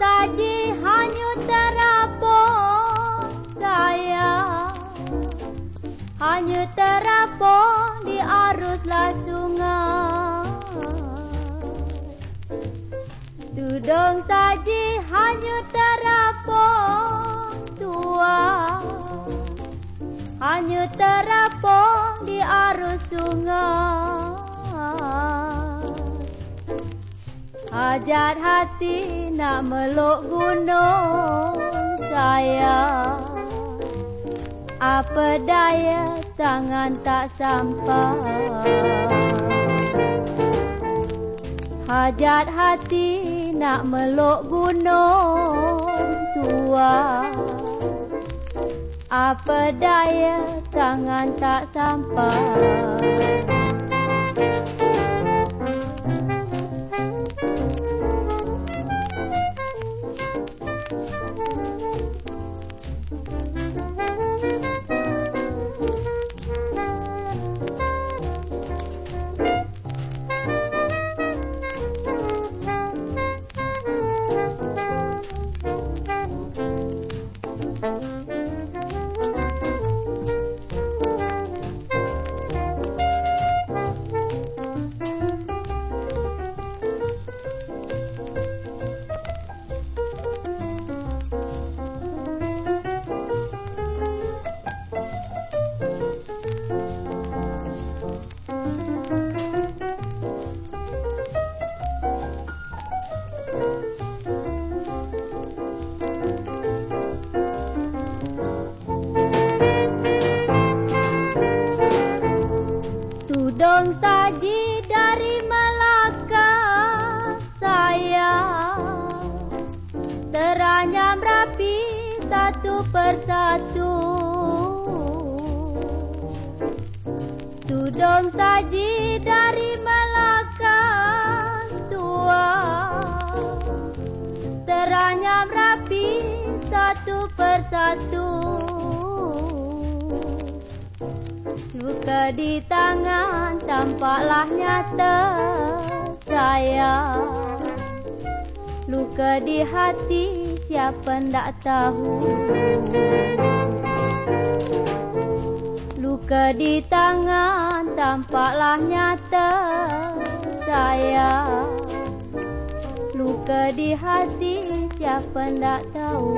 saji hanya terapung saya Hanya terapung di aruslah sungai. Tudung saji hanya terapung tua. Hanya terapung di arus sungai Hajat hati nak meluk gunung saya Apa daya tangan tak sampai? Hajat hati nak meluk gunung tua. Apa daya tangan tak sampai Tudung saji dari Melaka saya Teranyam rapi satu persatu. Tudung saji dari Melaka tua Teranyam rapi satu persatu Luka di tangan tampaklah nyata saya Luka di hati siapa ndak tahu. Luka di tangan tampaklah nyata saya Luka di hati siapa ndak tahu